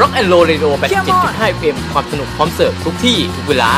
Rock and Roll Radio 87.5 FM ความสนุกพร้อมเสิร์ฟทุกที่ทุกเวลา